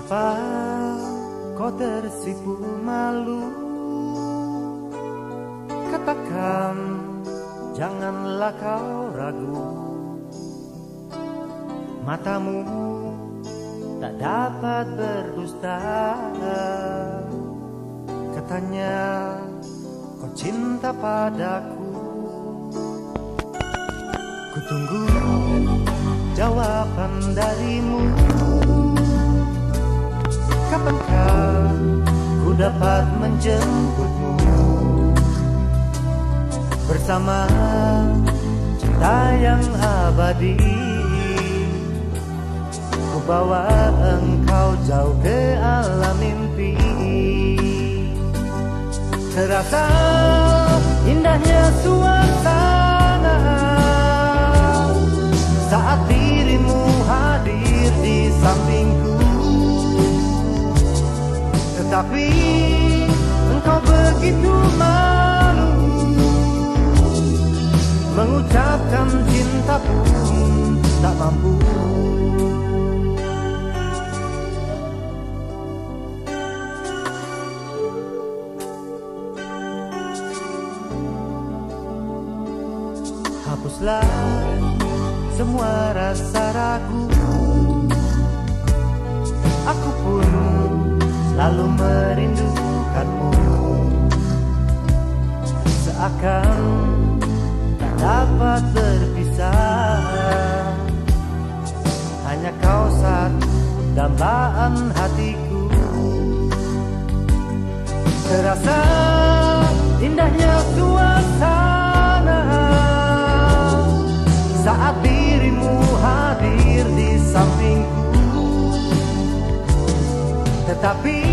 Mengapa kau tersipu malu? Katakan janganlah kau ragu. Matamu tak dapat berdusta. Katanya kau cinta padaku. Kutunggu jawaban darimu dapat menjemputmu. Bersama cinta yang abadi Ku bawa engkau jauh ke alam mimpi. Terasa indahnya suasana Tetapi engkau begitu malu Mengucapkan cinta pun tak mampu. Hapuslah semua rasa ragu. Aku selalu merindukanmu. Seakan tak dapat berpisah. Hanya kau satu dambaan hatiku. Terasa indahnya suasana. Saat dirimu hadir di sampingku. Tetapi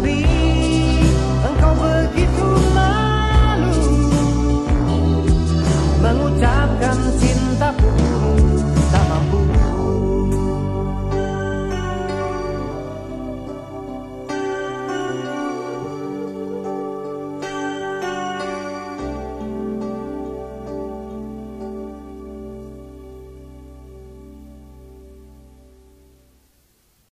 di sampingku Tetapi